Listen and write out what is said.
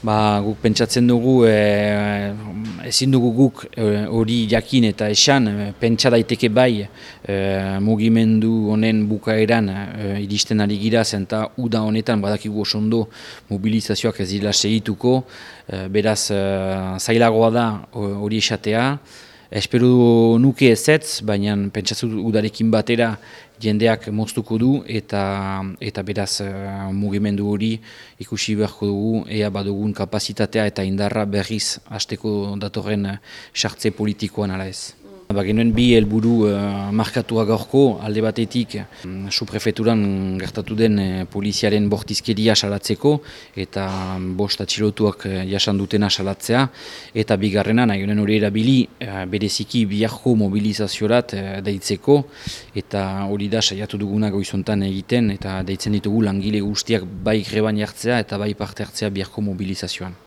Ba, guk pentsatzen dugu, e, ezin dugu guk e, hori jakin eta esan, e, pentsa daiteke bai e, mugimendu honen bukaeran e, iristen ari gira, zenta uda honetan badakigu osondo mobilizazioak ez dira segituko, e, beraz e, zailagoa da hori esatea, Espero nuke ez baina pentsatzu udarekin batera jendeak moztuko du eta eta beraz uh, mugimendu hori ikusi beharko dugu ea badugun kapazitatea eta indarra berriz hasteko datorren sartze politikoan ala ez. Ba, genuen bi helburu uh, markatua gaurko alde batetik um, suprefeturan gertatu den uh, poliziaren bortizkeria salatzeko eta um, bost atxilotuak uh, jasan dutena salatzea eta bigarrena nahi honen hori erabili uh, bereziki biharko mobilizaziorat uh, deitzeko eta hori da saiatu duguna goizontan egiten eta deitzen ditugu langile guztiak bai greban jartzea eta bai parte hartzea biharko mobilizazioan.